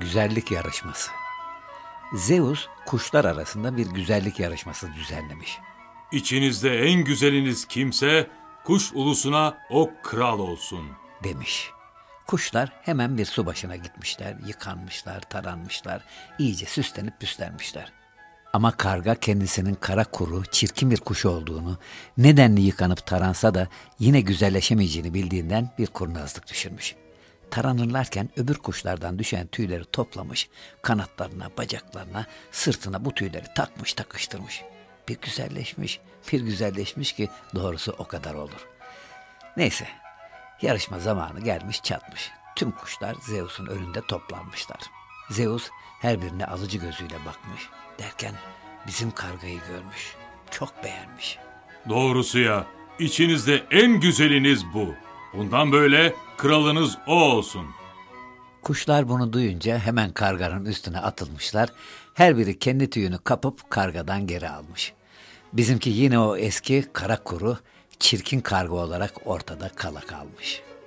güzellik yarışması. Zeus kuşlar arasında bir güzellik yarışması düzenlemiş. İçinizde en güzeliniz kimse kuş ulusuna o kral olsun. demiş. Kuşlar hemen bir su başına gitmişler, yıkanmışlar, taranmışlar, iyice süslenip püslenmişler. Ama karga kendisinin kara kuru, çirkin bir kuş olduğunu, nedenli yıkanıp taransa da yine güzelleşemeyeceğini bildiğinden bir kurnazlık düşürmüş. Taranırlarken öbür kuşlardan düşen tüyleri toplamış, kanatlarına, bacaklarına, sırtına bu tüyleri takmış, takıştırmış. Bir güzelleşmiş, bir güzelleşmiş ki doğrusu o kadar olur. Neyse, yarışma zamanı gelmiş çatmış. Tüm kuşlar Zeus'un önünde toplanmışlar. Zeus her birine alıcı gözüyle bakmış. Derken bizim kargayı görmüş. Çok beğenmiş. Doğrusu ya, içinizde en güzeliniz bu. Bundan böyle kralınız o olsun. Kuşlar bunu duyunca hemen karganın üstüne atılmışlar. Her biri kendi tüyünü kapıp kargadan geri almış. Bizimki yine o eski kara kuru, çirkin karga olarak ortada kala kalmış.''